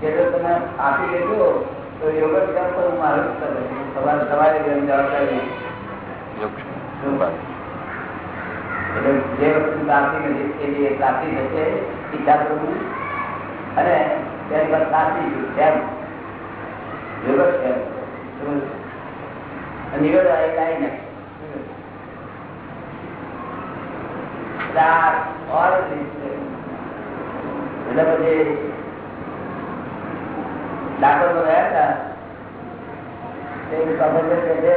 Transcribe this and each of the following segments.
તમે આપી દેજો તો યોગ વિકાસ પર હું મારું સવારે સવારે જવાબદારી એટલે જે વસ્તુ પ્રાપ્તિ નથી એ પ્રાપ્તિ થશે ઈચ્છા પ્રભુ. અને તેની પર સાચી એમ યોગ તેમ. નિવેદ આવી લાવી નાખે ચાર ઓર એટલે પછી ડાક્ટર તો રહ્યા હતા. તે પ્રોફેસર કે છે.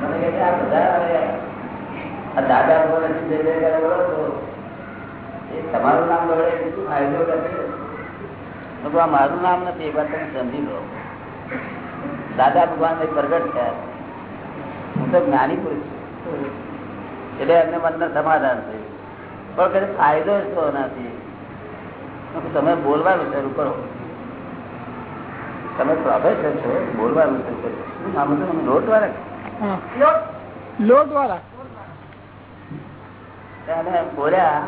મને કે આ બધા દાદા બોલે છે જે જે કરે બોલો તો એ તમારું નામ બોલે શું ફાયદો કરશે આ મારું નામ નથી, એ વાત તમે સમજી લો. દાદા ભગવાન પ્રગટ થયા. હું તો જ્ઞાની પુરુષ એટલે એમને મનને સમાધાન થયું. પણ ફાયદો ફાયદો તો નથી. તમે બોલવાનું શરૂ કરો. તમે પ્રોફેસર છો બોલવાનું શરૂ કરો. શું નામ હતું લોટ વાળા લોટ? વાળા અને બોલ્યા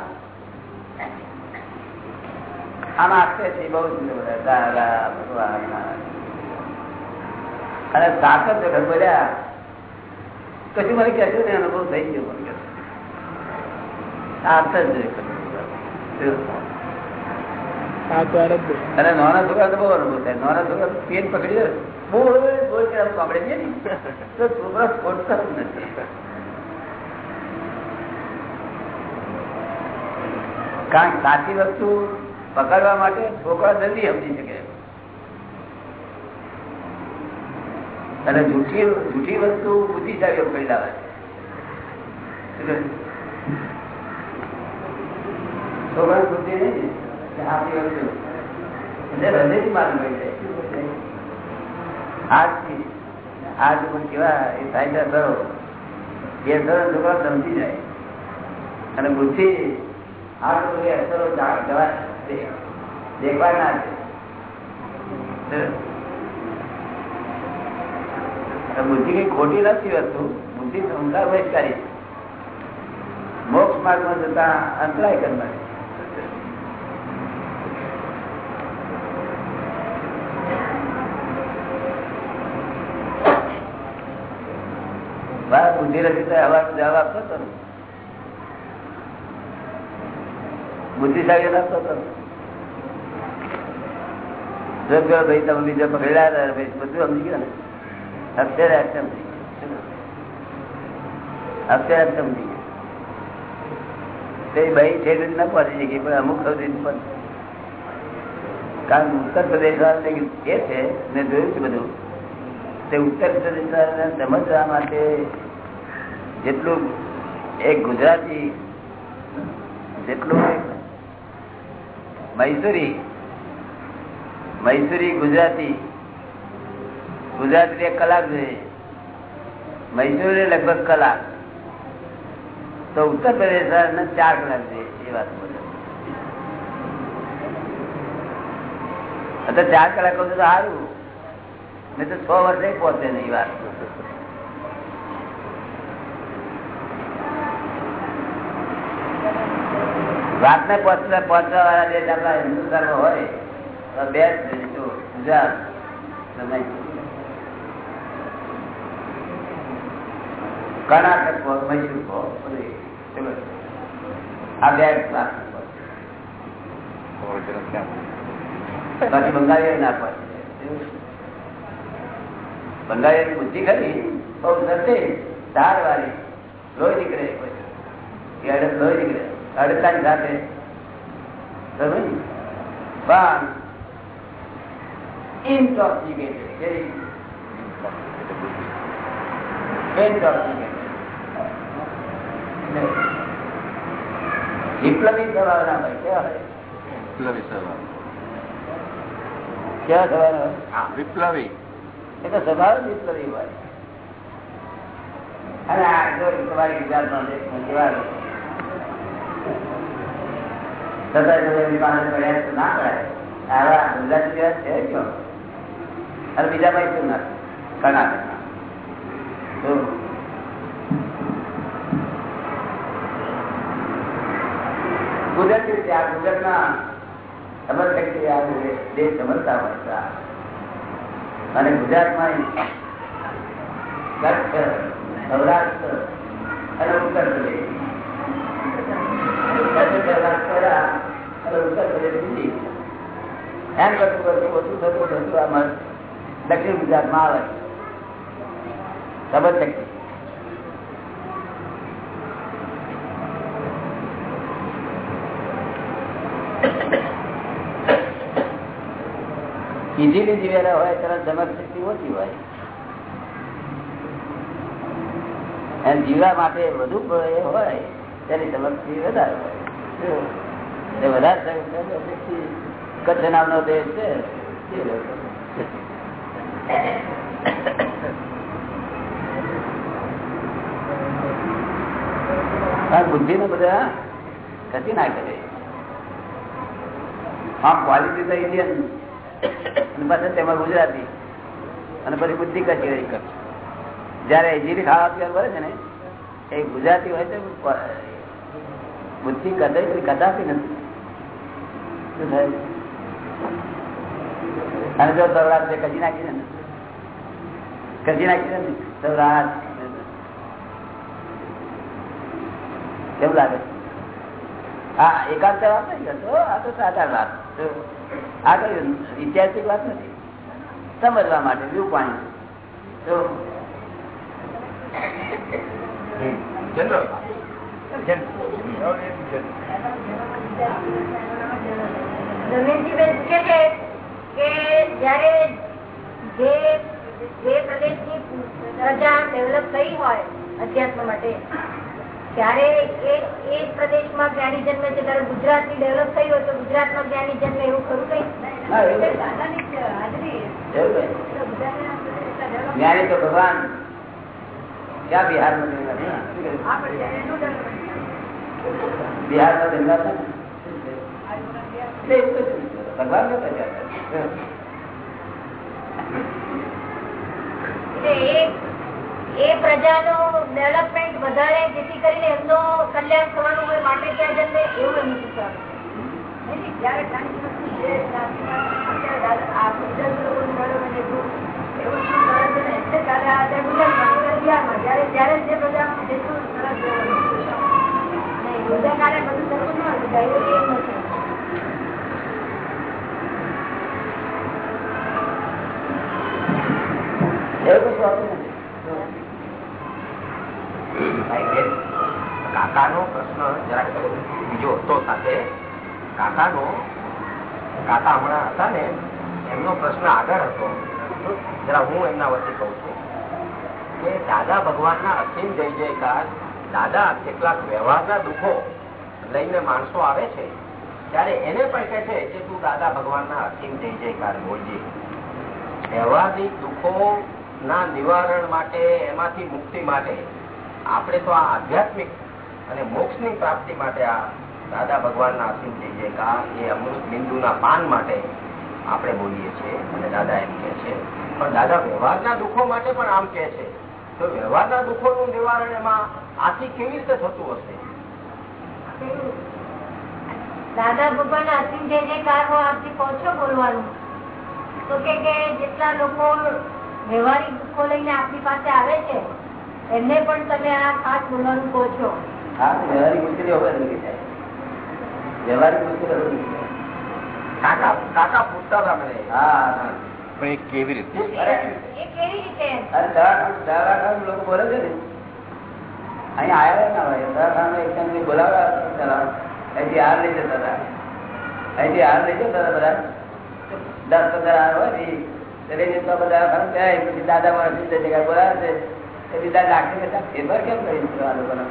આમ છે બહુ સુંદર દાદા ભગવાન અને તાકત વખત બોલ્યા કશું મને કહેશું ને અનુભવ થઈ ગયો. મને આપશે જ અને તો બહુ અનુભવ થાય. પકડી બોલ ને? કારણ સાચી વસ્તુ પકડવા માટે છોકરા જલ્દી સમજી શકે. અને જૂઠી જૂઠી વસ્તુ બુદ્ધિશાળી કરી લાવે છોકરા બુદ્ધિ નહીં સમજી જાય. અને બુદ્ધિ આ બધી અસરો દેખવા છે બુદ્ધિ કઈ ખોટી નથી વસ્તુ. બુદ્ધિ સંસાર બહિષ્કારી મોક્ષ માર્ગમાં જતા અંતરાય કરનારી બુદ્ધિ જવાબ આપતો હતો બુદ્ધિશાળી આપતો હતો ભાઈ તમે બીજા ભાઈ બધું સમજી ગયો ને. અત્યારે સમજી અત્યારે સમજી ગયો. તે ભાઈ છે ના પહોંચી શકી, પણ અમુક સુધી કારણ ઉત્તર પ્રદેશ એ છે, મેં જોયું છે બધું. તે ઉત્તર પ્રદેશ સમજવા માટે જેટલું એક ગુજરાતી, જેટલું મૈસુરી મૈસુરી ગુજરાતી ગુજરાતી એક કલાક જોઈએ. મૈસુરી લગભગ કલાક. તો ઉત્તર પ્રદેશ ચાર કલાક જોઈએ, એ વાત બોલે. અત્યારે ચાર કલાક તો સારું. નહીં તો છ વર્ષે પહોંચે નહીં વાત વાત ને પહોંચવા પહોંચવા વાળા જે આપણા હિન્દુસ્તાન હોય, તો બે ગુજરાત કર્ણાટક મૈસૂર આ બે બાકી બંગાળી ના પડે બંગાળી બુદ્ધિ ખરી બહુ નથી. ધાર વાળી લોહી નીકળે લોહી નીકળે. અડતાની સાથે પણ ઇન્ટોક્સિકેટેડ વિપ્લવી કેવા વિપ્લવી સ્વભાવ કેવા વિપ્લવી. એ તો સ્વભાવ વિપ્લવી હોય. અને આ જો તમારી વિચાર કેવા છતાં જો એમની પાસે ગુજરાત જેવા છે અને બીજા ભાઈ શું ના કર્ણાટકના તો ગુજરાતી રીતે આ ગુજરાતના સમર શક્તિ આ દેશ સમજતા હોય અને ગુજરાતમાં સૌરાષ્ટ્ર અને ઉત્તર પ્રદેશ. એમ કરતું કરતું આવે સમજ શક્તિ ઇઝીલી જીવેલા હોય, તરત સમજ શક્તિ ઓછી હોય. એમ જીવવા માટે વધુ હોય. તેની સમક્ષ વધારે હોય. વધારે કચ્છ નામનો દેશ છે. બુદ્ધિ ને બધા કચી ના કરે. હા ક્વોલિટી તો ઇન્ડિયન અને પાછળ તેમાં ગુજરાતી અને પછી બુદ્ધિ કચી રહી જયારે એજીરી ખાવા પીવા પડે છે ને, એ ગુજરાતી હોય તો બુદ્ધિ કદાચ કદાપી નથી. અને જો છે કજી નાખી ને કજી નાખી ને સૌરાષ્ટ્ર કેવું લાગે? હા એકાંત વાત નહીં કરતો આ તો સાધારણ વાત. આ કઈ ઐતિહાસિક વાત નથી. સમજવા માટે, વ્યૂ પાણી તો અધ્યાત્મ માટે ત્યારે એ એ પ્રદેશમાં જ્ઞાની જન્મે છે. ત્યારે ગુજરાતની ડેવલપ થઈ હોય તો ગુજરાતમાં જ્ઞાની જન્મે એવું ખરું કઈ. જ્ઞાની તો ભગવાન. ક્યાં બિહારમાં? બિહારમાં જન્મ્યા છે. ભગવાન ને એ પ્રજાનો ડેવલપમેન્ટ વધારે જેથી કરીને એમનો કલ્યાણ થવાનું હોય માટે ત્યાં જન્મે એવું એમનું સૂચન જયારે કશું હોતું નથી. કાકાનો પ્રશ્ન જરાક બીજો હતો સાથે. કાકાનો કાકા હમણાં હતા ને એમનો પ્રશ્ન આગળ હતો. જરા હું એમના વચ્ચે કહું છું કે દાદા ભગવાનના અસીમ જય જયકાર દાદા, કેટલાક વ્યવહારના દુઃખો લઈને માણસો આવે છે, ત્યારે એને પણ કહે છે કે તું દાદા ભગવાનના અસીમ જય જયકાર બોલજે. વ્યવહારિક દુઃખો ના નિવારણ માટે, એમાંથી મુક્તિ માટે, આપણે તો આ આધ્યાત્મિક અને મોક્ષની પ્રાપ્તિ માટે આ દાદા ભગવાનના અસીમ જય જયકાર એ અમૃત બિંદુના પાન માટે આપણે બોલીએ છીએ અને દાદા એમ કે છે. પણ દાદા વ્યવહારના દુઃખો માટે પણ આમ કે છે. તો વ્યવહારના દુઃખોનું નિવારણ એમાં આથી કેવી રીતે થતું હશે? દાદા ભગવાન અસીમ જે જે હોય આપથી પહોંચો બોલવાનું તો કે જેટલા લોકો વ્યવહારિક દુઃખો લઈને આપની પાસે આવે છે એમને પણ તમે આ ખાસ બોલવાનું કહો છો. વ્યવહારિક મુશ્કેલીઓ હવે નીકળી જાય વ્યવહારિક મુશ્કેલીઓ. કાકા કાકા પૂછતા હતા મને. હા હા. પણ એ કેવી રીતે? અરે એ કેવી રીતે? અરે દવાખાનું લોકો બોલે છે ને. અહીં આવ્યા ના હોય. બધા. હાર હોય ને બધા દાદા જગ્યાએ બોલાવે છે કેમ કરી આ લોકોને?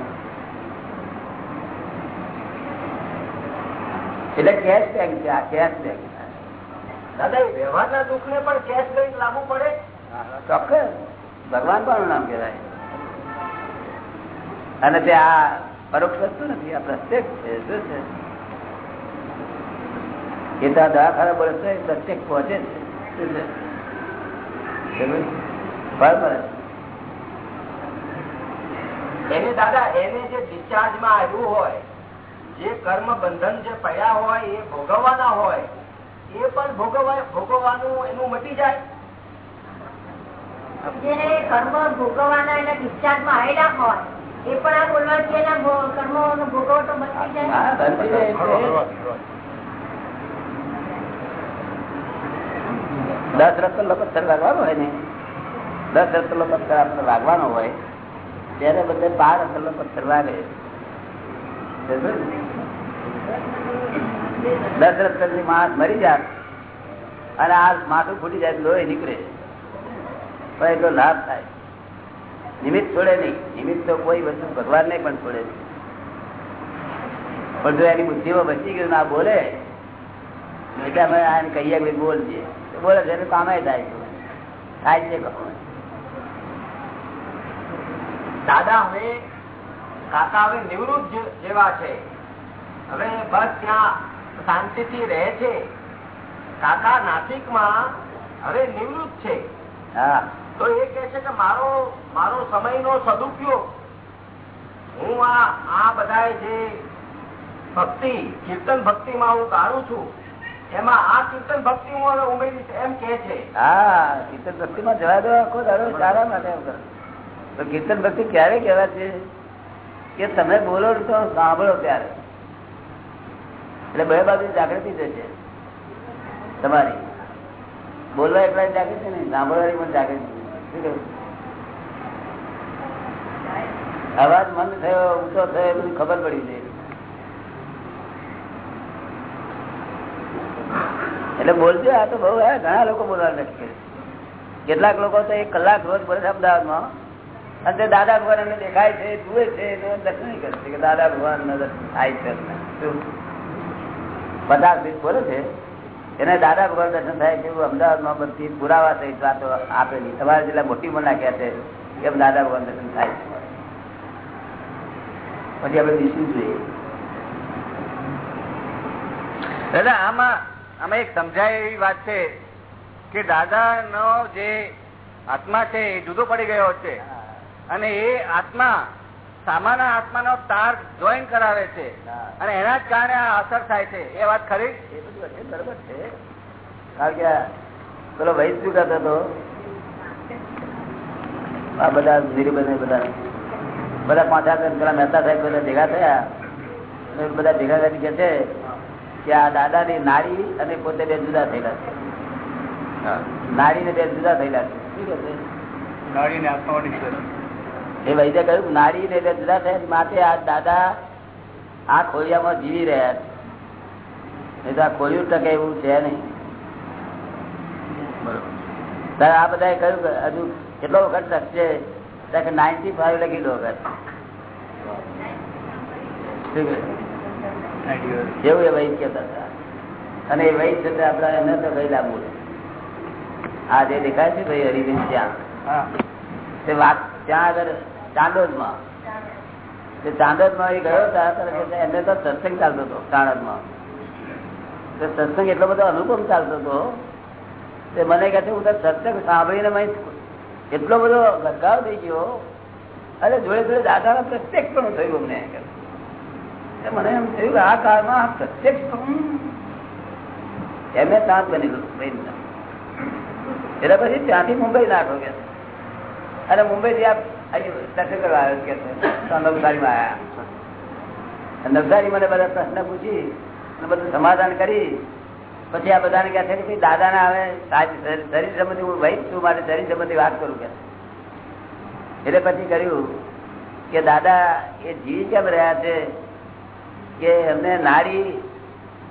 એટલે કેશ બેંક છે, આ કેશ બેંક દાદા વ્યવહારના દુઃખ ને પણ કેશ બેંક લાગુ પડે? ચોક્કસ. ભગવાન પણ નામ કહેવાય. અને તે આ પરોક્ષ વસ્તુ નથી આ પ્રત્યક્ષ છે શું છે? એ તો આ દવાખાના બોલે છે એ પ્રત્યેક પહોંચે છે. એને દાદા એને જે ડિસ્ચાર્જમાં આવ્યું હોય જે કર્મ બંધન જે પડ્યા હોય એ ભોગવવાના હોય એ પણ ભોગવવા ભોગવવાનું એનું મટી જાય. કર્મ ભોગવવાના એના ડિસ્ચાર્જમાં આવેલા હોય એ પણ આ બોલવાથી એના કર્મોનો ભોગવટો બચી જાય હા જાય દસ રત્ન પથ્થર લાગવાનો હોય ને દસ રત્ન પથ્થર આપણે લાગવાનો હોય ત્યારે બધે બાર રત્ન પથ્થર લાગે. દસ રત્નની માણસ મરી જાય અને આ માથું ફૂટી જાય લોહી નીકળે. પણ એટલો લાભ થાય. નિમિત્ત છોડે નહીં. નિમિત્ત તો કોઈ વસ્તુ ભગવાન ને પણ છોડે નહીં. પણ જો એની બુદ્ધિમાં બચી ગયું ના બોલે કહીએ કે બોલજે બોલે છે, એનું કામે થાય છે. થાય છે દાદા હવે, કાકા હવે નિવૃત્ત જેવા છે. હવે બસ ત્યાં શાંતિથી રહે છે. કાકા નાસિકમાં હવે નિવૃત્ત છે. હા. તો એ કે છે કે મારો મારો સમય નો સદુપયોગ, હું આ આ બધા જે ભક્તિ, કીર્તન ભક્તિમાં હું કાઢું છું, એમાં આ કીર્તન ભક્તિ હું ઉમેરી છે એમ કે છે. ભક્તિ માં સારા માટે. તો કીર્તન ભક્તિ ક્યારે કહેવાય છે? કે તમે બોલો તો સાંભળો ત્યારે. એટલે બે બાજુ જાગૃતિ થશે તમારી. બોલવા એટલા જાગૃતિ નહીં, સાંભળવાની પણ જાગૃતિ? અવાજ મંદ થયો, ઊંચો થયો બધી ખબર પડી જાય એટલે બોલજો, આ તો બહુ ઘણા લોકો બોલવા નથી કેટલાક લોકો તો એક કલાક રોજ પડે છે અમદાવાદમાં. અને તે દાદા ભગવાન એમને દેખાય છે, જુએ છે દર્શન કરે છે કે દાદા ભગવાન થાય છે પચાસ મિનિટ બોલે છે? એને દાદા ભગવાન દર્શન થાય છે અમદાવાદમાં બધી પુરાવા થઈ વાતો આપેલી તમારા જેટલા મોટી મને કહે છે એમ દાદા ભગવાન દર્શન થાય પછી આપણે દિશું જોઈએ. દાદા આમાં આમાં એક સમજાય એવી વાત છે કે દાદા નો જે આત્મા છે એ જુદો પડી ગયો છે. અને એ આત્મા સામાન્ય આત્માનો તાર જોઈન કરાવે છે. અને એના જ કારણે આ અસર થાય છે. એ વાત ખરી? એ બધું બરોબર છે. કારણ કે પેલો વૈદ શું કહેતો હતો? આ બધા નિરીબંધ બધા. બધા પાંચ પેલા મહેતા સાહેબ બધા ભેગા થયા. બધા ભેગા કરી કે છે કે આ દાદાની નારી અને પોતે બે જુદા થયેલા છે. નારી ને બે જુદા થયેલા છે. શું કહે છે એ વૈદ્ય કહ્યું નારી ને જુદા થયા માટે આ દાદા આ ખોડિયામાં જીવી રહ્યા છે. એ તો આ ખોડિયું ટકે એવું છે નહીં. ત્યારે આ બધા કહ્યું હજુ કેટલો વખત ટકશે? નાઇન્ટી ફાઈવ લખી દો વખત એવું એ વૈદ કેતા હતા. અને એ વૈદ છતાં આપડા એને તો ભાઈ લાવવું આ જે દેખાય છે ભાઈ હરિબેન ત્યાં તે વાત ત્યાં આગળ ચાંદોદમાં. તે ચાંદોદમાં એ ગયો એમને તો સત્સંગ ચાલતો હતો ચાણોદમાં સત્સંગ એટલો બધો અનુભવ ચાલતો હતો, તે મને કહે છે, હું તો સત્સંગ સાંભળીને એટલો બધો ગરગાવ થઈ ગયો અરે જોડે જોડે દાદાના પ્રત્યક્ષ પણ થયું અમને. મને એમ થયું આ કાળમાં આ પ્રત્યક્ષ એમને તાંત બની ગયું એટલે પછી ત્યાંથી મુંબઈ નાખો કે અને મુંબઈ થી નવસારી મને બધા પ્રશ્ન પૂછી બધું સમાધાન કરી. પછી આ બધાને કહે છે કે દાદા દાદાના આવે શરીર સંબંધી હું ભાઈ છું મારે શરીર સંબંધી વાત કરું કે. એટલે પછી કર્યું કે દાદા એ જીવી કેમ રહ્યા છે? કે એમને નાડી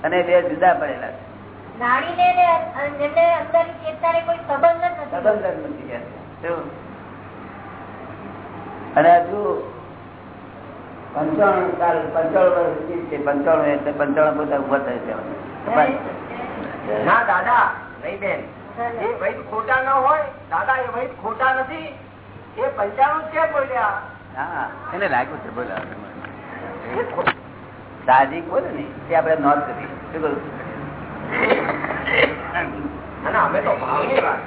અને બે જુદા પડેલા છે. ને સંબંધ નથી? અને હજુ પંચાણું કાલ પંચાણું વર્ષ છે પંચાણું એટલે પંચાણું બધા ઊભા થાય છે ના દાદા નહીં બેન. એ વૈદ ખોટા ન હોય દાદા એ વૈદ ખોટા નથી. એ પંચાણું છે બોલ્યા. હા એને લાગ્યું છે બોલ્યા સાહજિક બોલે ને તે આપણે નોંધ કરી. શું ના, અમે તો ભાવની વાત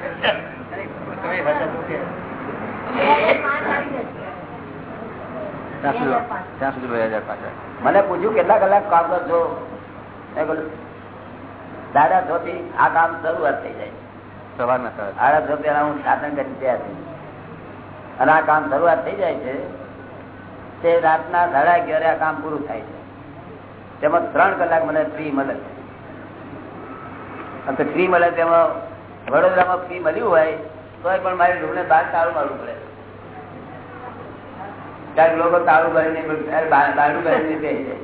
કરીએ. પાંચ આવી જશે ત્યાં સુધી 2005. ત્યાં સુધી બે હજાર પાછળ મને પૂછ્યું કેટલા કલાક કામ કરશો? દાદા ધોતી આ કામ શરૂઆત થઈ જાય. સવારના સાડા પેલા હું સાધન કરી ત્યાં છું અને આ કામ શરૂઆત થઈ જાય છે તે રાતના સાડા અગિયારે આ કામ પૂરું થાય છે. તેમાં ત્રણ કલાક મને ફ્રી મળે અને ફ્રી મળે તેમાં વડોદરામાં ફ્રી મળ્યું હોય તોય પણ મારી રૂમને બહાર સારું મારવું પડે લોકો તાળું ભરીને બારણું ભરીને બેસી જાય.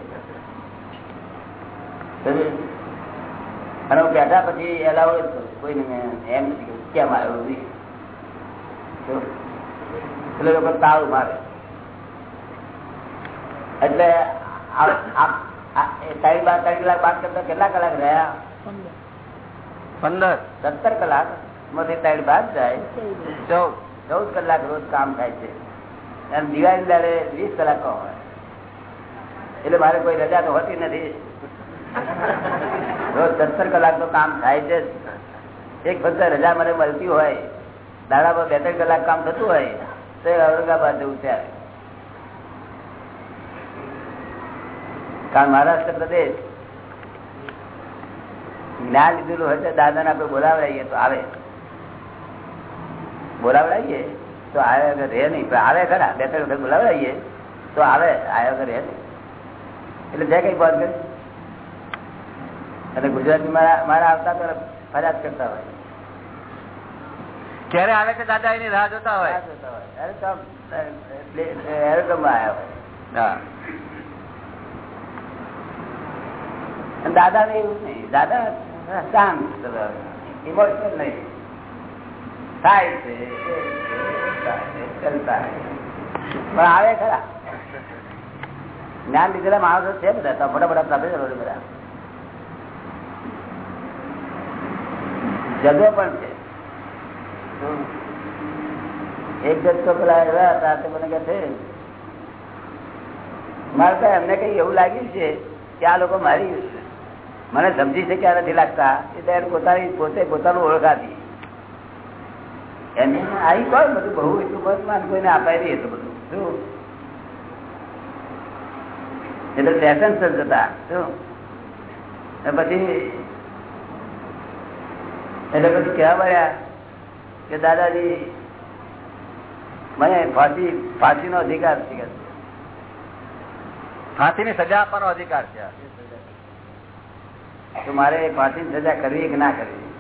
અને બેઠા પછી એલાવો જ કરું. એમ નથી કેમ આવ્યો એટલે લોકો તાળું મારે. એટલે ત્રણ બાર ત્રણ કલાક બાદ કરતા કેટલા કલાક રહ્યા? પંદર. પંદર સત્તર કલાક. માંથી ત્રણ બાદ જાય. ચૌદ. ચૌદ કલાક રોજ કામ થાય છે. અને દિવાળી દાડે વીસ કલાક હોય. એટલે મારે કોઈ રજા તો હોતી નથી. રોજ સત્તર કલાક તો કામ થાય છે. એક ફક્ત રજા મને મળતી હોય, દાડામાં બે ત્રણ કલાક કામ થતું હોય, તો એ ઔરંગાબાદ જવું ત્યારે કારણ મહારાષ્ટ્ર પ્રદેશ, જ્ઞાન લીધેલું હોય તો દાદાને આપણે બોલાવડાવીએ તો આવે. બોલાવડાવીએ? તો આવે વગર રહે નહીં. આવે ખરા? બે ત્રણ વખત બોલાવડાવીએ. તો આવે આવ્યા વગર રહે નહીં. એટલે જે કઈ બંધ કરી. અને ગુજરાતી મારા મારા આવતા તો ફરિયાદ કરતા હોય. ક્યારે આવે કે દાદા એની રાહ જોતા હોય? આવ્યા દાદા ને એવું નહીં. દાદા શાંત ઇમોશનલ નહીં. થાય છે. પણ આવે ખરા. જ્ઞાન લીધેલા માણસો છે બધા મોટા મોટા પ્રોફેસરો બધા જજો પણ છે. એક જજ તો પેલા એવા હતા, તે મને કે છે, મારે તો એમને કઈ એવું લાગ્યું છે કે આ લોકો મારી મને સમજી શક્યા નથી લાગતા એ તો એને પોતાની પોતે પોતાનું ઓળખાતી. આવી કોણ બધું બહુ એટલું બસ માન કોઈને અપાય નહીં એટલું બધું. શું? એટલે ફેશન સર જતા, શું? પછી એટલે પછી કહેવા મળ્યા કે દાદાજી, મને ફાંસી, ફાંસીનો અધિકાર છે. ફાંસીની સજા આપવાનો અધિકાર છે. તો મારે ફાંસીની સજા કરવી કે ના કરવી?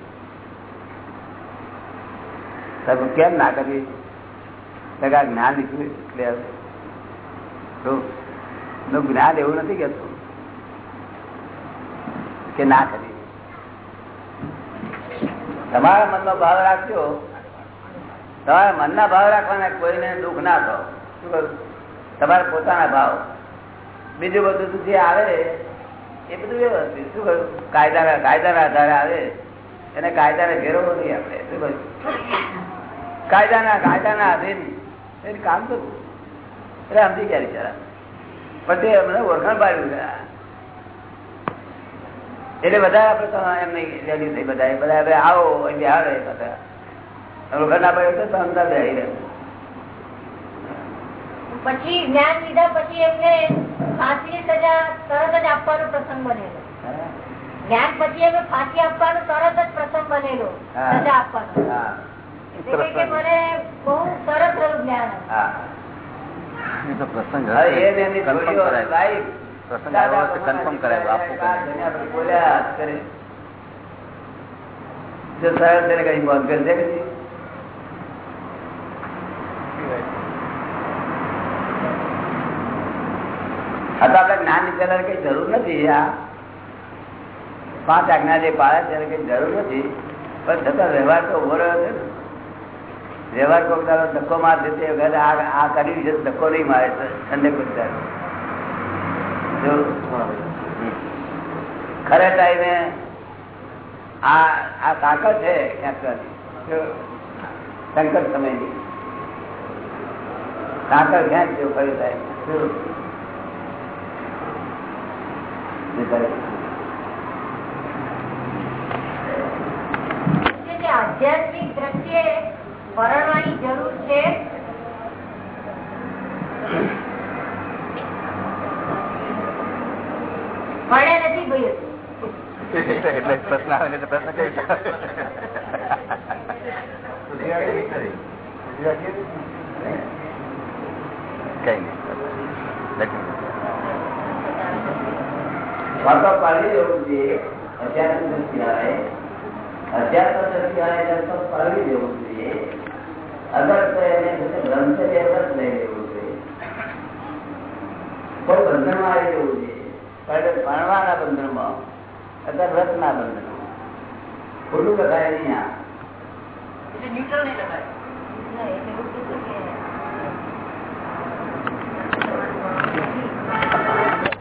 સાહેબ કેમ ના કરવી તો કે આ જ્ઞાન એટલે જ્ઞાન એવું નથી કેતું કે ના કરી તમારા મનનો ભાવ રાખજો. તમારા મનના ભાવ રાખવાના કોઈને દુઃખ ના થો શું કહ્યું? તમારા પોતાના ભાવ. બીજું બધું જે આવે, એ બધું વ્યવસ્થિત. શું કહ્યું? કાયદાના કાયદાના આધારે આવે. એને કાયદાને ઘેરવો નહીં આપણે. શું કહ્યું? કાયદાના કાયદાના આધીન. એને કામ કરવું એટલે સમજી ગયા બિચારા પણ તે અમને ઓળખાણ પાડ્યું એટલે બધા આપણે એમની રેલી થઈ બધા બધા હવે આવો એટલે આવે બધા. ઓળખાણ ના પાડ્યું તો અમદાવાદ આવી રહ્યા પછી જ્ઞાન લીધા પછી એમને ફાંસી સજા તરત જ આપવાનો પ્રસંગ બનેલો. જ્ઞાન પછી એમને ફાંસી આપવાનો તરત જ પ્રસંગ બનેલો. સજા આપવાનો. હા એટલે કે- કે મને બહુ સરસ થયું જ્ઞાન હા એ તો પ્રસંગ હવે હશે. એ એમની Confirm જોડીઓ કરાય. લાઈ. પ્રસંગ આવ્યો હશે, confirm કરાય, આપવું કે નહીં. જેને આપણે બોલ્યા હાથ કરે. જો સરળ તેને કઈ બંધ કરી દે કે નહીં? આ તો આપણે જ્ઞાન લીધેલા કઈ જરૂર નથી આ પાંચ આજ્ઞા જે પાડે ત્યારે કઈ જરૂર નથી પણ છતાં વ્યવહાર તો ઊભો રહ્યો છે ને વ્યવહાર કોક દાડો ધક્કો મારશે તે વખતે આ કરી છે, ધક્કો નહીં મારે ઠંડક ખરે ટાઈમે આ તાકાત છે સંકટ સમયની. તાકાત ખરી ટાઈમે શું જે. કે જે આધ્યાત્મિક દ્રષ્ટિએ પરણવાની જરૂર છે? પડે નથી ભાઈ એટલે પ્રશ્ન આવે એટલે પ્રશ્ન કઈ કઈ નહીં. વાર્તા પાડી દેવું જોઈએ. અગર બ્રહ્મચર્ય વ્રત લઈ લેવું જોઈએ. કોઈ બંધનમાં આવી જવું જોઈએ. પણ ભણવાના બંધનમાં અથવા વ્રતના બંધનમાં. ખોટું લખાય નહીં આ. ના, એટલે એવું કીધું કે-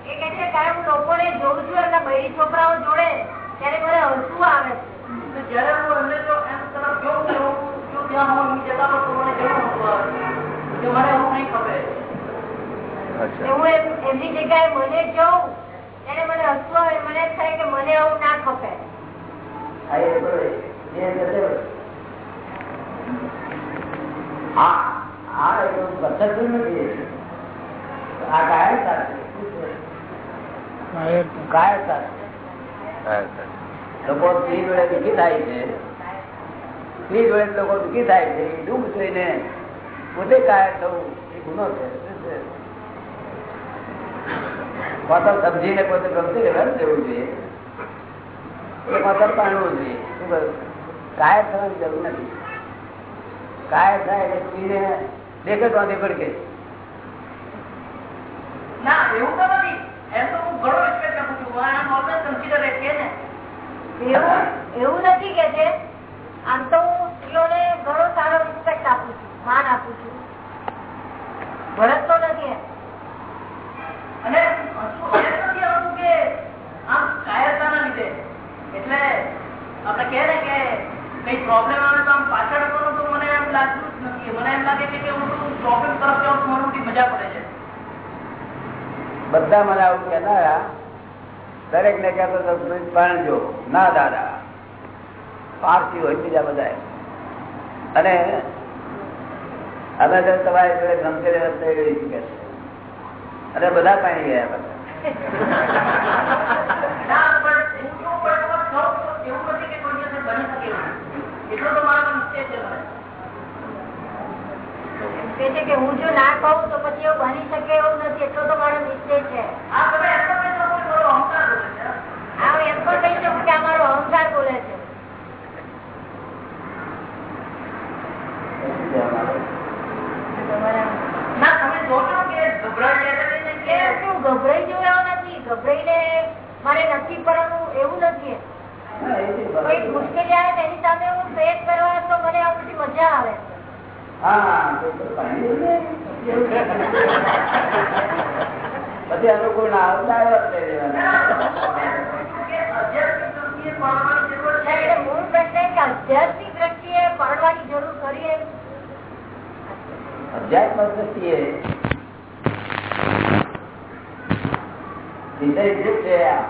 એ કહે છે કારણ હું લોકોને જોઉં છું એમના બૈરી છોકરાઓ જોડે ત્યારે મને હસવું આવે છે. જયારે હું એમને જો એમ તરફ જોઉં કે હું જો ત્યાં હોઉં એમની જગા પર તો મને કેવું હસવું આવે કે મને એવું નહીં ખબર એટલે અચ્છા હું એમ- એમની જગ્યાએ મને જોઉં ત્યારે મને હસવું આવે મને એમ થાય કે મને આવું ના ખપે. આ એ તો એ છે તે આ આ એવું પદ્ધતિ નથી આ કાયરતા છે. કાયરતા છે. હા, સર. લોકો સ્ત્રી જોડે દુઃખી થાય છે. સ્ત્રી જોડે લોકો દુઃખી થાય છે એ દુઃખ જોઈને પોતે કાયર થવું એ ગુનો છે શું સમજીને પોતે ગમતી રસ દેવું જોઈએ? એ પોતે પાણવું જોઈએ કાયર થવાની જરૂર નથી. કાયર થાય એટલે સ્ત્રીને દેખે તો પડકે ના એવું તો નથી. એમ તો હું ઘણો રિસ્પેક્ટ આપું છું. એમ ઓલવેઝ કન્સિડર ઇટ ને. એવું એવું નથી કે છે? આમ તો માન આપું છું. ભરત તો નથી. કે કે મને કે મજા પડે છે. બધા મને આવું કહેનારા દરેક ને કહેતો તો જો, ના દાદા, પારસી હોય બીજા બધા અને અમે તો તમારી જોડે ગમતી રસ્તે ગઈ કે અને બધા પાણી ગયા બધા કે કોઈ દિવસે બની શકે એવું એટલો તો મારો નિશ્ચય છે એમ કે છે કે હું જો ના કહું તો પછી એવું બની શકે એવું નથી એટલો તો મારો નિશ્ચય છે. તમે એમ કહી શકો કે મારો અહંકાર બોલે છે. આ હું એમ પણ કહી શકું કે આ મારો અહંકાર બોલે છે તમારા ના તમે જોશો કે ગભરાઈ જાય છે ને એ કે શું ગભરાઈ જેવું એવું નથી ગભરાઈને મારે નથી કરવાનું એવું નથી હા, એ છે કોઈ બરાબર. મુશ્કેલી આવે તેની સામે હું ફેસ કરવા તો મને આ બધી મજા આવે હા તો તો પાણી જ ને. પછી અનુકૂળ ના આવતા આવ્યો જ લઈ લેવાના. કે આધ્યાત્મિક દૃષ્ટિએ પરણવાની જરૂર એટલે છે એટલે મૂળ પ્રશ્ન એ કે આધ્યાત્મિક દ્રષ્ટિએ પરણવાની જરૂર ખરી એમ અધ્યાત્મ દ્રષ્ટિએ વિષય જે છે આ,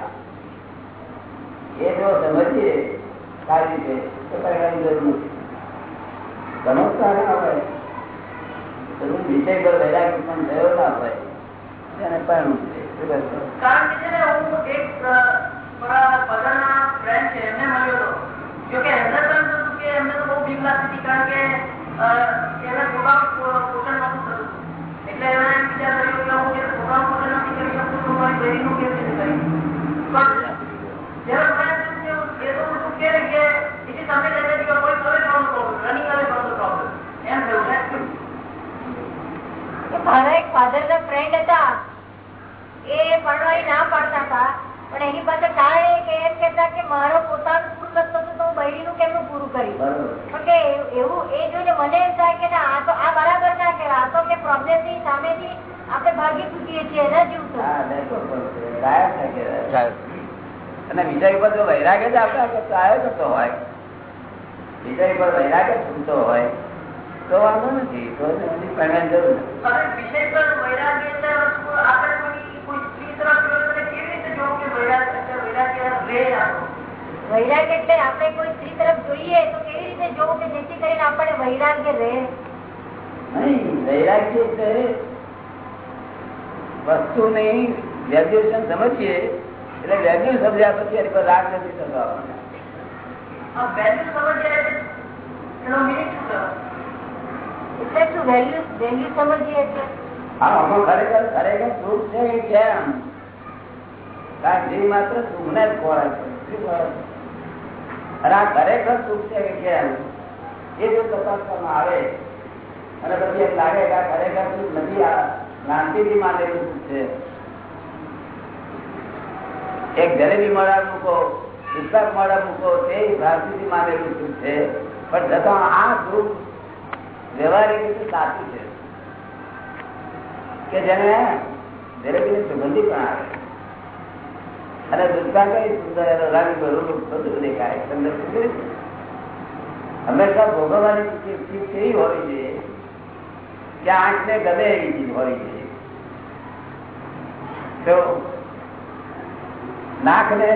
એ જો સમજીએ કારણ કે એમને મળ્યો હતો. કેવી રીતે જ્યારે મને એમ થયું કે એ તો હું શું કહે ને કે it is something like that you are going away from the problem running away problem એમ થયું ને મારા એક ફાધર ના ફ્રેન્ડ હતા. એ પરણવાની ના પાડતા હતા. પણ એની પાસે કારણ કે એમ કહેતા કે મારો પોતાનું પૂરું નથી થતું તો હું બૈરીનું કેમનું પૂરું કરીશ? પણ કે એવું એ જોઈને મને એમ થાય કે આ તો આ બરાબર ના કે આ તો કે પ્રોબ્લેમની સામેથી આપણે ભાગી ચૂકીએ છીએ એના જેવું. અને વિષય પર જો વૈરાગ જ આપણે આવ્યો જતો હોય. વિષય પર વૈરાગ્ય છૂટતો હોય તો વાંધો નથી તો જરૂર વૈરાગ્ય એટલે આપણે કોઈ સ્ત્રી તરફ જોઈએ તો કેવી રીતે જોવું કે વૈરાગ્ય એટલે વૈરાગ્ય રહે આપણો. વૈરાગ એટલે આપણે કોઈ સ્ત્રી તરફ જોઈએ તો કેવી રીતે જોવું કે જેથી કરીને આપણે વૈરાગ્ય રહે? નહીં વૈરાગ્ય એટલે વસ્તુની વેલ્યુએશન સમજીએ એટલે વેલ્યુ સમજ્યા પછી એની પર રાગ નથી થતો આપણને આ વેલ્યુ સમજ્યા એટલે એનો મિનિંગ શું થયો એટલે શું વેલ્યુ વેલ્યુ સમજીએ એટલે હા આમાં ખરેખર ખરેખર સુખ છે કે કેમ કારણ જીવ માત્ર સુખ ને જ ખોરાય છે શું ખોરાય છે? અને આ ખરેખર સુખ છે કે કેમ એ જો તપાસવામાં આવે અને પછી એમ લાગે કે આ ખરેખર સુખ નથી આ ભ્રાંતિથી માનેલું સુખ છે એક જલેબી મળા મૂકો પુસ્તક મળા મૂકો તે ભ્રાંતિથી માનેલું સુખ છે પણ છતાં આ સુખ વ્યવહારિક રીતે સાચું છે કે જેને જલેબીની સુગંધી પણ આવે અને દુષ્કાળ કઈ સુંદર એનો રંગ રૂપ બધું દેખાય તમને સુંદર છે? હંમેશા ભોગવવાની ચીજ ચીજ કેવી હોવી જોઈએ કે આંખને ગમે એવી ચીજ હોવી જોઈએ તો નાકને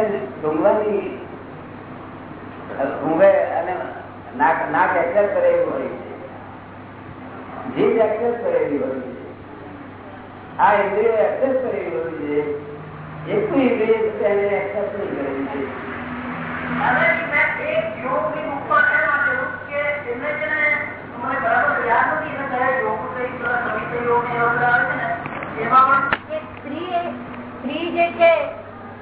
સૂંઘવાની ઊંઘે અને નાક નાક એક્સેપ્ટ કરે એવી હોવી જોઈએ જીભ એક્સેપ્ટ કરે એવી હોવી જોઈએ આ ઇન્દ્રિયો એક્સેપ્ટ કરે એવી હોવી જોઈએ એકું ઇન્દ્રિય છે એને એક્સેપ્ટ નહીં કરવી જોઈએ દાદાજી મેં એક યોગની બુકમાં એમ વાંચેલું કે એમને છે ને મને બરાબર યાદ નથી એને કયા યોગ કઈ પેલા સમિત યોગ ને એવા બધા આવે છે ને એમાં પણ કે સ્ત્રી સ્ત્રી જે છે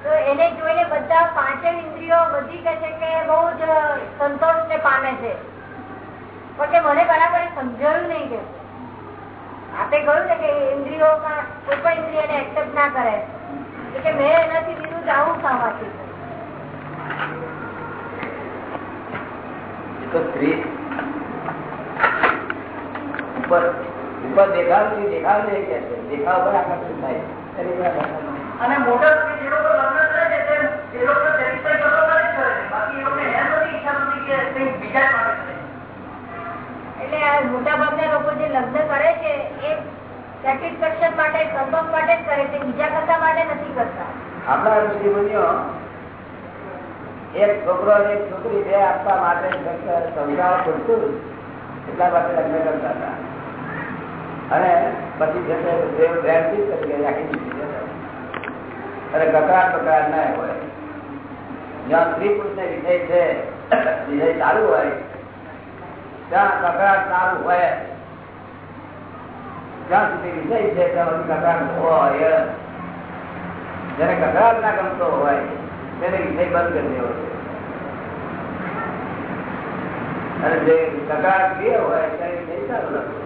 તો એને જોઈને બધા પાંચે ઇન્દ્રિયો બધી કહે છે કે બહુ જ સંતોષ ને પામે છે. પણ કે મને બરાબર સમજાયું નહીં કે આપે કહ્યું ને કે ઇન્દ્રિયોમાં કોઈ પણ ઇન્દ્રિયને એક્સેપ્ટ ના કરે. એટલે મેં એનાથી વિરુદ્ધ આવું સ્ત્રી ઉપર દેખાવ દેખાવ છે. કે દેખાવ પર આકર્ષિત થાય. અને મોટર જે લોકો લગ્ન કરે છે એ લોકો સેટિસ્ફાઈ જ કરે છે. બાકી એ લોકોને એમ નથી ઈચ્છા નથી કે કંઈક બીજા જ માટે એટલે મોટા ભાગના લોકો જે લગ્ન કરે છે એ સેટિસ્ફેક્શન માટે સંતોષ માટે જ કરે છે બીજા કરતા માટે નથી કરતા. આપણા ઋષિમુનિઓ એક છોકરો અને એક છોકરી બે આપવા માટે ફક્ત સંસાર પૂરતું એટલા માટે લગ્ન કરતા હતા. અને પછી જશે રાખી દીધી. અને કકડાટ બકડાટ ના હોય. જ્યાં સ્ત્રી પુરુષ ને વિષય છે વિષય ચાલુ હોય, ત્યાં કકડાટ ચાલુ હોય. જ્યાં સુધી વિષય છે, ત્યાં સુધી કકડાટ હોય. જેને કકડાટ ના ગમતો હોય, તેને વિષય બંધ કરી દેવો છે. અને જે કકડાટ પ્રિય હોય, તેને વિષય ચાલુ રાખવો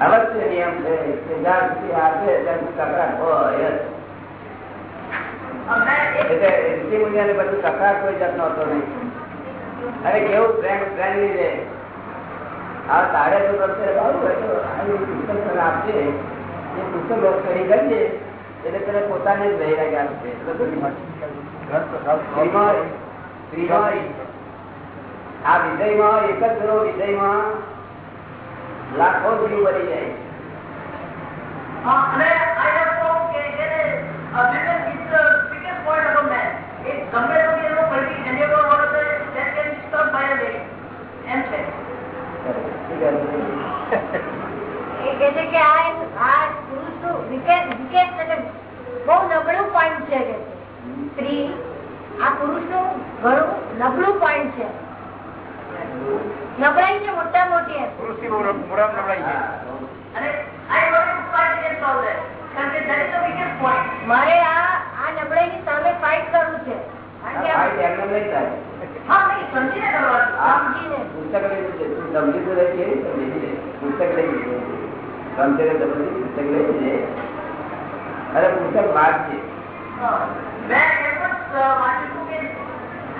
અવશ્ય નિયમ છે કે જ્યાં સુધી આપે ત્યાં સુધી કકડાટ હોય એટલે ઋષિ મુનિયાને બધું કકડાટ કોઈ જાતનો હતો નહીં. અને કેવું ફ્રેન્ડ ફ્રેન્ડલી છે આ તારે તો કરશે સારું આપશે એ પુસ્તક કરી કરીએ એટલે તને પોતાને જ લઈ રહ્યા છે. આ વિષયમાં એક જ વિષયમાં લાખો જીવ બની જાય હા, અને કે એ ગમે તો કે એનો એમ છે. એ કે છે કે આ આ પુરુષનું વિકેટ વિકેટ એટલે બહુ નબળું પોઈન્ટ છે કે સ્ત્રી આ પુરુષનું ઘણું નબળું પોઈન્ટ છે નબળાઈ છે મોટા મોટી એમ. અને I want to fight against છે. મોટા મોટી that is the weakest point. મારે આ આ નબળાઈની સામે ફાઇટ કરવું છે. અરે પુસ્તક વાંચજે હા. મેં એમ જ વાંચ્યું કે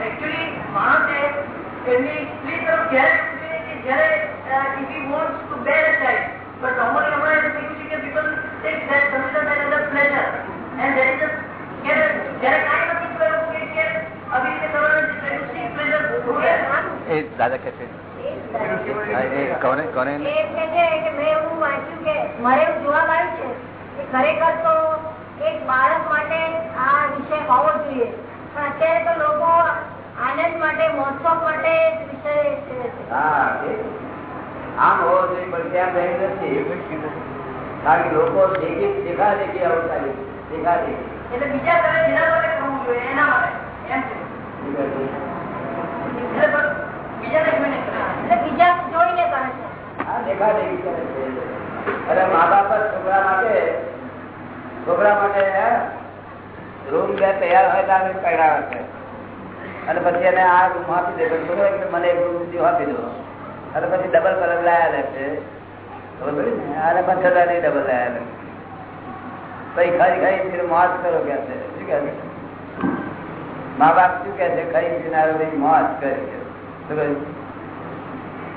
actually માણસે એમની સ્ત્રી તરફ જોઈએ કે જ્યારે. હમણાં એવું છે કે જ્યારે કાંઈ નથી કે આવી રીતે કરવાનું છે એનું એ દાદા છે. કોને કોને? એ છે કે મેં એવું વાંચ્યું કે મારે એવું જોવા મળ્યું છે કે ખરેખર તો એક બાળક માટે આ વિષય હોવો જોઈએ. પણ અત્યારે તો લોકો આનંદ માટે મહોત્સવ માટે જ વિષય છે. હા એ આમ હોવો જોઈએ પણ ત્યાં જઈ નથી કારણ કે લોકો દેખી દેખા દેખી આવું ચાલી દેખા દેખી. એટલે બીજા કરે જેના માટે કરવું જોઈએ એના માટે. એમ છે. એટલે બસ બીજાને જોઈને કરે. એટલે બીજા જોઈને કરે છે. આ દેખા દેખી કરે છે. અને મા બાપ જ છોકરા માટે છોકરા માટે રૂમ બે તૈયાર હોય તો આવે કરાવે છે. અને પછી એને આ રૂમ આપી દે. મને એક રૂમ આપી દો. અને પછી ડબલ કલર લાયા લે છે. ખબર પડી ને? અને પંદર હજાર નહીં ડબલ લાયા લે. પછી ખાઈ ખાઈ ફિર મોજ કરો કે છે. શું કે છે? મા બાપ શું કે છે? ખાઈ પીનારો ભાઈ કરે?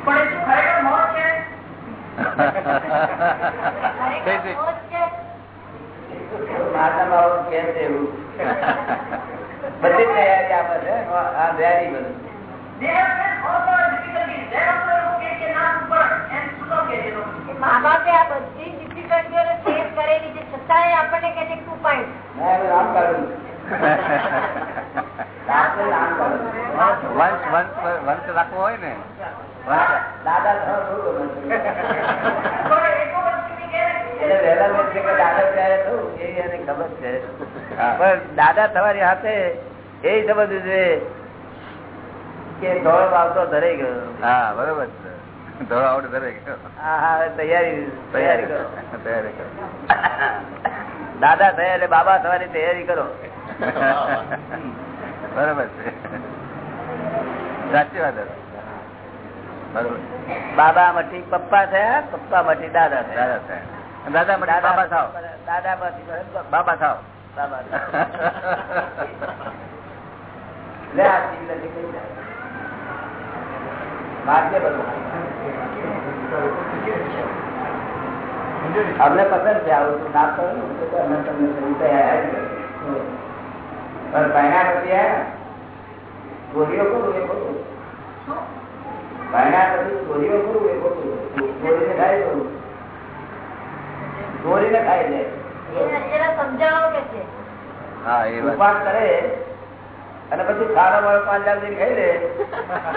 પણ મોત છે? છે? માતા બાબુ કે છે એવું. બધી તૈયારી આપે છે. આ તૈયારી બધું મા બાપે આ બધી ડિફિકલ્ટીઓને ફેસ કરેલી છે છતાંય આપણને છે ટુ પોઈન્ટ વંશ રાખવો હોય ને? દાદા કે દાદા ત્યારે થવું એ ખબર છે. પણ દાદા થવાની હાથે એ સમજવું છે. કે ધોળો આવતો ધરાઈ ગયો. હા બરોબર આવડે હા તૈયારી તૈયારી કરો. તૈયારી કરો. દાદા થયા એટલે બાબા થવાની તૈયારી કરો. બરોબર છે. સાચી વાત બરોબર. બાબા મટી પપ્પા થયા પપ્પા મટી દાદા થયા. દાદા સાહેબ દાદા મને બાબા થાવ દાદા બાબા થાવ બાબા થાવ. લે આ ચીજ નથી કઈ જાય. ભાગ્ય બધું. અમને પસંદ છે આવું તું ના કરો ને તો અમે તમને સહી તૈયાર કરીએ. પણ પહેલા પછી આ ચોરીઓ કરું એ ખોટું પહેલા પછી ચોરીઓ કરું એ ખોટું ચોરીને ખાઈ જવું ચોરીને ખાઈ જાય એને જરા સમજાવો કે છે હા એ વાત ઉપવાસ કરે અને પછી ખાવા વાળો પાંચ હજાર દિન ખાઈ લે.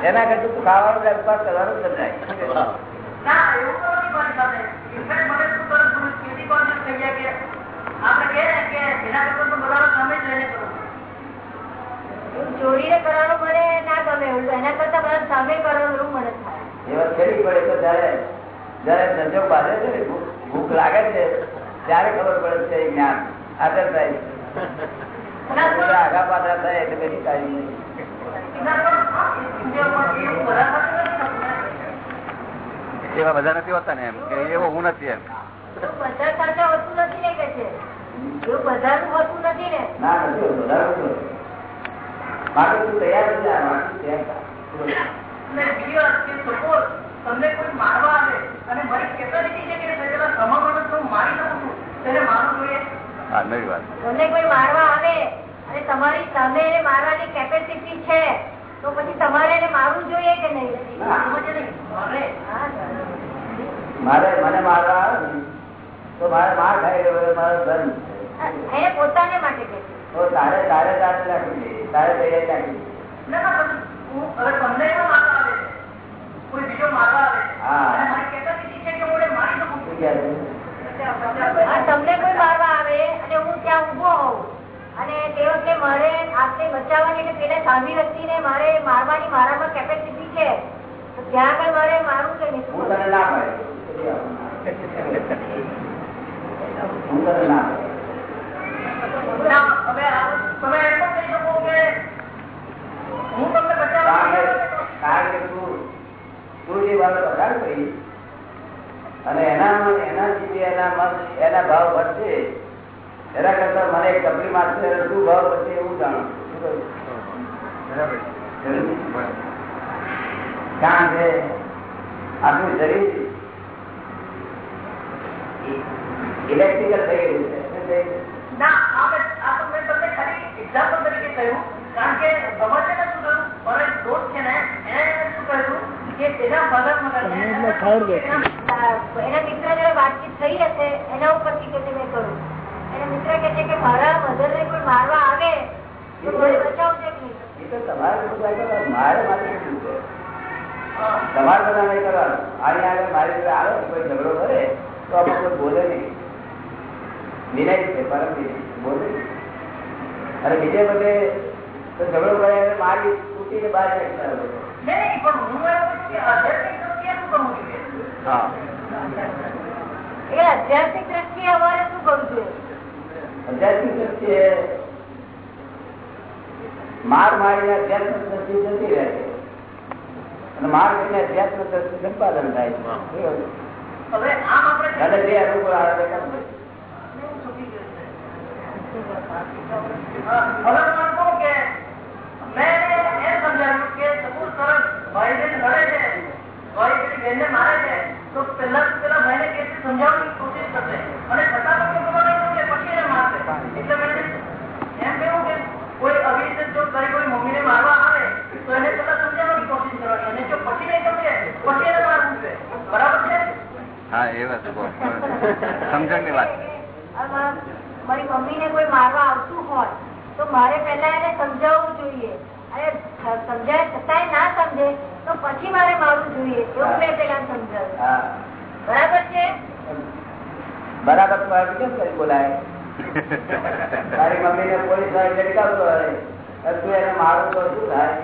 એના કરતા તું ખાવાનું જાય ઉપવાસ કરવાનું જ ભૂખ ભૂખ લાગે છે ત્યારે ખબર પડે છે એ જ્ઞાન. આદર થાય એવું બધા નથી હોતા ને એમ એવો હું નથી એમ. બધા તમને મારવા અને મારી capacity છે કે પેલા સમા માણસ હું મારી શકું છું તેને મારવું જોઈએ હા નવી વાત. તમને કોઈ મારવા આવે અને તમારી સામે એને મારવાની કેપેસિટી છે તો પછી તમારે એને મારવું જોઈએ કે નહીં? મારે મને મારવા આવે તો મારે માર ખાઈ રહ્યો મારો ધર્મ છે. એને પોતાને માટે કે તો તારે તારે તારે જોઈએ. તારે તૈયારી ના હું તમને મારવા આવે કોઈ બીજો મારવા આવે હા. અને મારી capacity છે કે હું મારી શકું? તમને કોઈ મારવા આવે અને હું ત્યાં ઊભો હોઉં. અને તે વખતે મારે આપને બચાવવાની કે પેલા સામી વ્યક્તિને મારે મારવાની મારામાં કેપેસિટી છે. ત્યાં આગળ મારે મારું કે હું તમને બચાવવા. કારણ કે તું તું જે વાત વધારે કરી અને એના એના જીતે એના મત એના ભાવ વધશે. એના કરતા મને એક તકલીફ મારશે શું ભાવ વધશે એવું જાણું કારણ કે આપણું શરીર ઇલેક્ટ્રિકલ થઈ ગયું છે? ના આ મેં- આ તો મેં તમને ખાલી example તરીકે કહ્યું. કારણ કે ભગવાને શું કહ્યું મારો એક દોસ્ત છે ને એને શું કહ્યું? વાતચીત થઈ હશે એના ઉપરથી કે મેં કરું. એના મિત્ર કે છે કે મારા મધર ને કોઈ મારવા આવે તો બચાવશે તમારે બધું. મારે. તમારે નહીં કરવાનું. આની આગળ મારી જોડે આવે ને કોઈ ઝઘડો કરે તો આપણે કોઈ બોલે નહીં. વિનય છે પરમ બોલે અને બીજે બધે તો ઝઘડો કરે એટલે મારી તૂટીને બહાર નાખતા આધ્યાત્મિક દ્રષ્ટિએ અમારે શું કરવું જોઈએ આધ્યાત્મિક દ્રષ્ટિએ માર મારીને અધ્યાત્મ દ્રષ્ટિ જતી રહે છે. અને માર કરીને અધ્યાત્મ દ્રષ્ટિ સંપાદન થાય છે. હવે આમ આપણે અને જે અનુકૂળ આવે કે? મારે છે. તો પેલા પેલા ભાઈ ને કેટલી સમજાવવાની કોશિશ કરશે અને છતાં પણ કોઈ ખબર નહીં કે પછી એને મારશે એટલે મેં એમ કહ્યું કે કોઈ આવી રીતે જો તારી કોઈ મમ્મીને મારવા આવે તો એને પેલા સમજાવવાની કોશિશ કરવાની અને જો પછી નહીં સમજે પછી એને મારવું છે બરાબર છે હા એ વાત કહો. સમજણની વાત આમાં મારી મમ્મીને કોઈ મારવા આવતું હોય તો મારે પહેલા એને સમજાવવું જોઈએ અને સમજાય છતાંય ના સમજે તો પછી મારે મારવું જોઈએ એવું મેં પેલા સમજાવ્યું હા બરાબર છે કરી બોલાય? તારી મમ્મી ને પોલીસ વાળી ઝટકાવતો હોય. તું એને મારું તો શું થાય?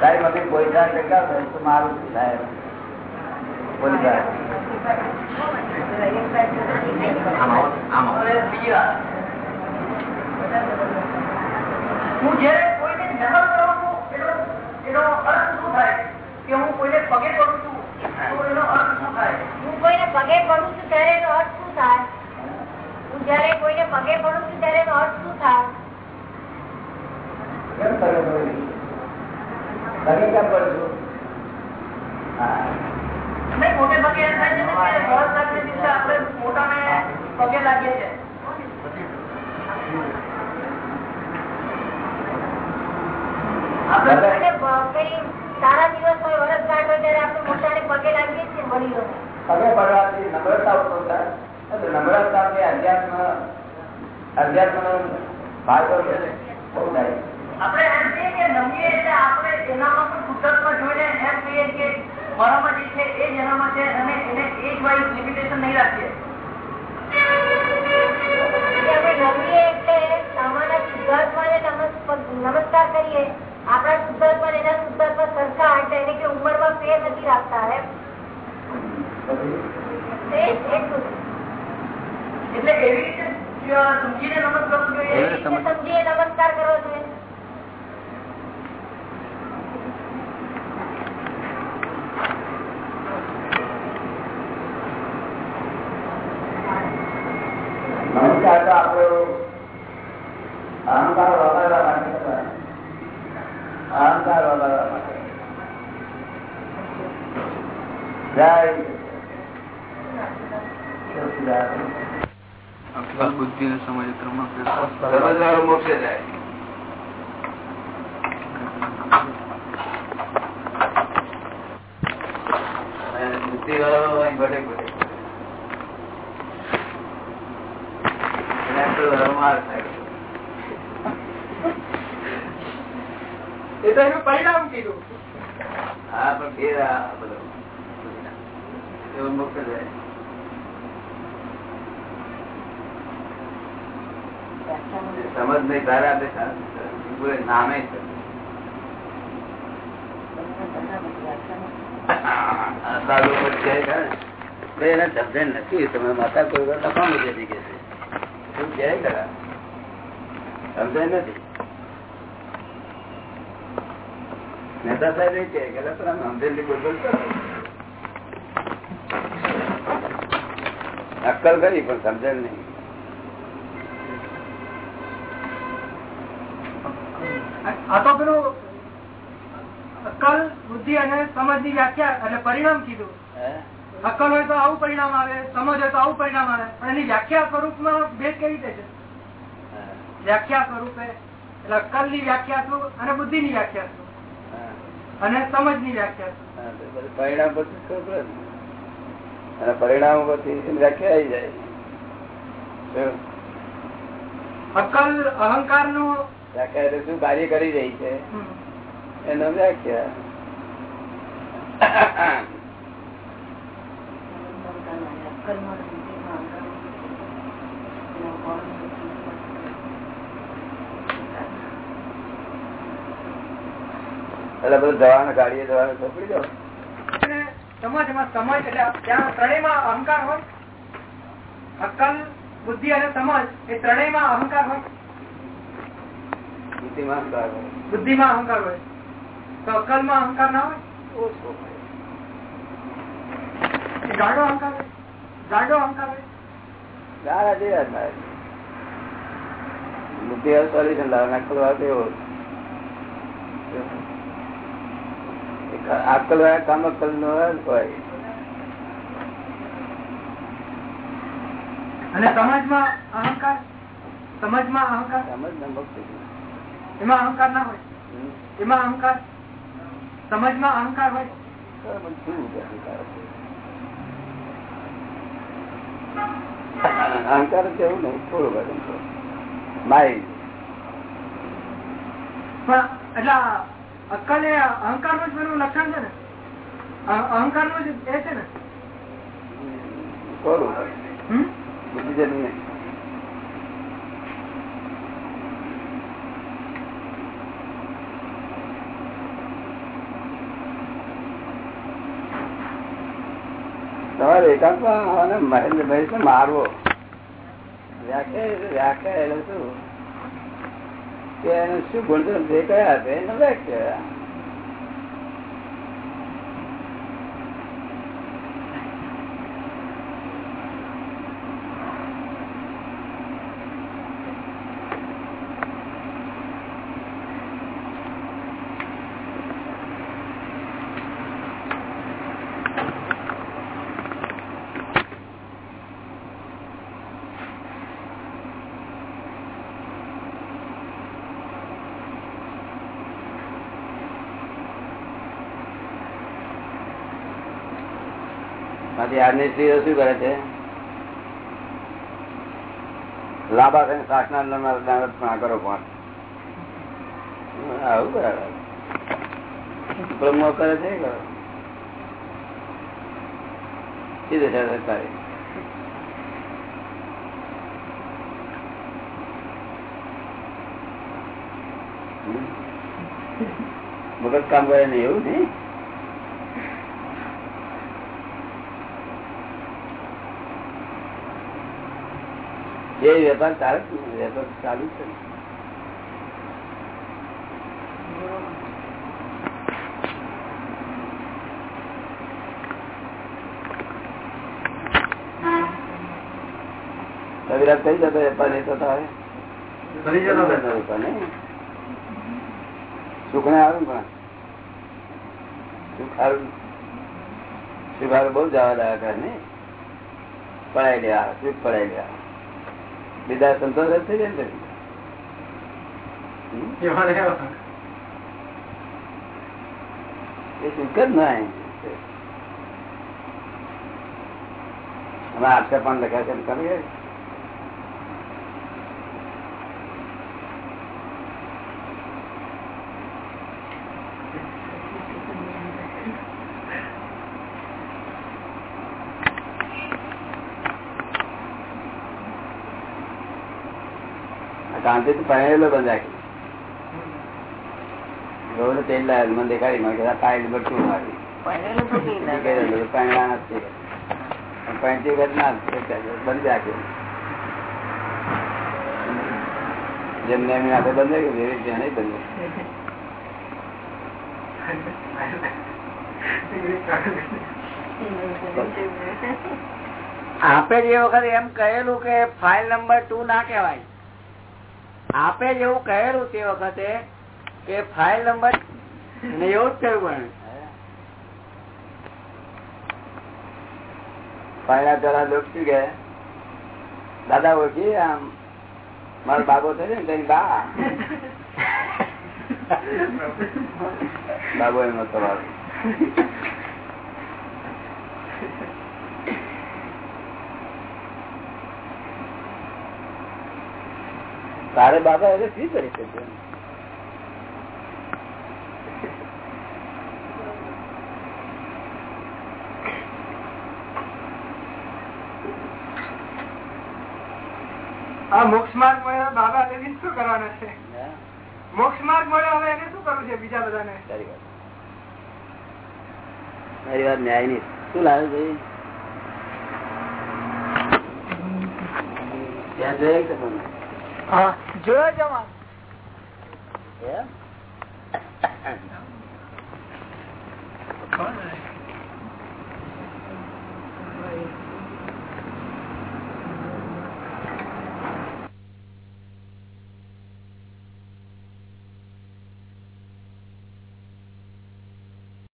તારી મમ્મી પોલીસ વાળી ઝટકાવતો હોય તો મારું શું થાય? પોલીસ હું જયારે કોઈને નમન કરું છું એનો એનો અર્થ શું થાય કે હું કોઈને પગે પડું? હું કોઈને પગે પડું છું ત્યારે એનો અર્થ શું થાય? હું જયારે કોઈને પગે પડું છું ત્યારે એનો અર્થ શું થાય? કેમ કરે બોલી? તમે કેમ પડશો હા. નહીં મોટે છે ને પગે લાગીએ છીએ આપણે અને બ- પેલી સારા દિવસ હોય વરસગાંઠ હોય ત્યારે આપણે મોટાને પગે લાગીએ છીએ વડીલોને પગે પડવાથી નમ્રતા ઉત્પન્ન થાય તો નમ્રતાથી અધ્યાત્મ અધ્યાત્મનો ફાયદો છે ને બહુ થાય આપણે એમ કહીએ કે નમીએ એટલે આપણે એનામાં પણ કુદરતમાં જોઈને એમ કહીએ કે મારામાં જે છે એ જ એનામાં છે અને એને એજ વાઇઝ લિમિટેશન નહીં રાખીએ કે આપણે નમીએ એટલે સામાન્ય શુદ્ધાત્માને નમસ્- નમસ્કાર કરીએ આપણા શુદ્ધાત્મા ને એના શુદ્ધાત્મા સરખા એટલે એને કે ઉંમરમાં ફેર નથી રાખતા એમ પછી તે એટલું એવી રીતે સમજીને નમસ્કાર કરવો જોઈએ એવી રીતે સમજીએ નમસ્કાર કરવો જોઈએ નમસ્કાર તો આપણો અહંકાર વગાડવા માટે કરવાનો. અહંકાર વગાડવા માટે જય સચિદાનંદ. અક્કલ બુદ્ધિ ને સમજ ત્રણમાં ફેરફાર. સમજનારો મોક્ષે જાય અને બુદ્ધિવાળો હોય ભટક ભટક કરે. એને આટલો રમાડ થાય. એ તો એનું પરિણામ કીધું. હા પણ ફેર બધો. જાય. સમજ નહીં તારા આપણે નામે છે. સાધુ છે કે ને, એને સમજણ નથી તમે માતા કોઈ વાર નફામાં જતી કે છે એવું ખરા સમજણ નથી મહેતા સાહેબ એ કે અલા, પણ આમ સમજણની બોલબોલ કરો. અક્કલ કરી પણ સમજણ નહીં આ તો પેલું અક્કલ બુદ્ધિ અને સમજની વ્યાખ્યા એટલે પરિણામ કીધું? અક્કલ હોય તો આવું પરિણામ આવે સમજ હોય તો આવું પરિણામ આવે. પણ એની વ્યાખ્યા સ્વરૂપમાં ભેદ કેવી રીતે છે. વ્યાખ્યા સ્વરૂપે એટલે અક્કલની વ્યાખ્યા શું અને બુદ્ધિ ની વ્યાખ્યા શું? અને સમજની વ્યાખ્યા શું? પરિણામ પછી. અને પરિણામ પછી વ્યાખ્યા આવી જાય? અક્કલ અહંકારનું વ્યાખ્યા એટલે શું? કાર્ય કરી રહી છે. એનો વ્યાખ્યા. એટલે બધું જવાને ગાડીએ જવાને ચોપડી જાઓ સમજ એટલે ત્યાં ત્રણેયમાં અહંકાર હોય અક્કલ બુદ્ધિ અને સમજ એ ત્રણેયમાં અહંકાર હોય. બુદ્ધિમાં અહંકાર હોય. તો અક્કલમાં અહંકાર ના હોય? ગાઢો અહંકાર ગાઢો અહંકાર હોય જેવા જ બુદ્ધિ વાળું લાવે ને અક્કલ એવો. એક વાળા કામ અક્કલ નો હોય અને સમાજમાં અહંકાર? સમાજમાં. એમાં અહંકાર ના હોય? એમાં અહંકાર? સમાજમાં અહંકાર હોય? અહંકાર? અહંકાર એવું નહીં થોડું બધું માઇન્ડ એટલે અક્કલ એ અહંકારનું જ પેલું લક્ષણ છે ને? અહંકારનું જ એ છે ને? થોડું? બુદ્ધિ નહીં તમારે એકાંતમાં અને મહેન્દ્ર મહેશ મારવો. વ્યાખ્યા વ્યાખ્યા એટલે શું? કે એને શું ગુણધર્મ? જે કયા છે, એને વ્યાખ્યા. માંથી આજની સ્ત્રીઓ શું કરે છે? લાંબા થઈને શાસના કરો પણ. આવું બરાબર. મગજ કામ કરે નહીં, એવું નહીં? એ વેપાર ચાલે વેપાર ચાલુ જ છે. કવિરાજ કઈ જતો વેપાર લેતો તારે વેપાર. નહીં? સુખ ને આવ્યું પણ? સુખ આવ્યું સુખ બહુ જવા કરે ને પડાઈ ગયા સુખ પડાઈ ગયા બીજા સંતોષ જ થઈ જાય ને? એ સુખ જ ના અમે આઠસો પણ લખ્યા છે કરીએ શાંતિ તો પહેરેલો બંધાય તેલ લાવ્યો મને દેખાડી મને કહેતા પાણી મારી. પહેરેલા નથી પાંચી વખત ના બંધ રાખ્યું જેમને એમની હાથે બંધ રાખ્યું એવી રીતે નહીં બંધ આપે જે વખત એમ કહેલું કે ફાઇલ નંબર ટુ ના કહેવાય. આપે જેવું કહેલું તે વખતે કે ફાઇલ નંબર ને એવું જ કહ્યું પણ. પાયણા જરા લોક શું કે દાદા ઓળખી આમ. મારો બાબો થયો ને તેની બા. બાબો એમનો સવાલ. તારે બાબા એટલે શું કરી શકે? આ મોક્ષ માર્ગ મળ્યો બાબા એને શું કરવાના છે? મોક્ષ માર્ગ મળ્યો હવે એને શું કરવું છે બીજા બધાને? સારી વાત. મારી વાત ન્યાયની શું લાવે ભાઈ ત્યાં જોયે કે તમને જોયો જવા હે?